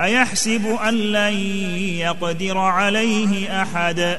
أيحسب أن لن يقدر عليه أحد؟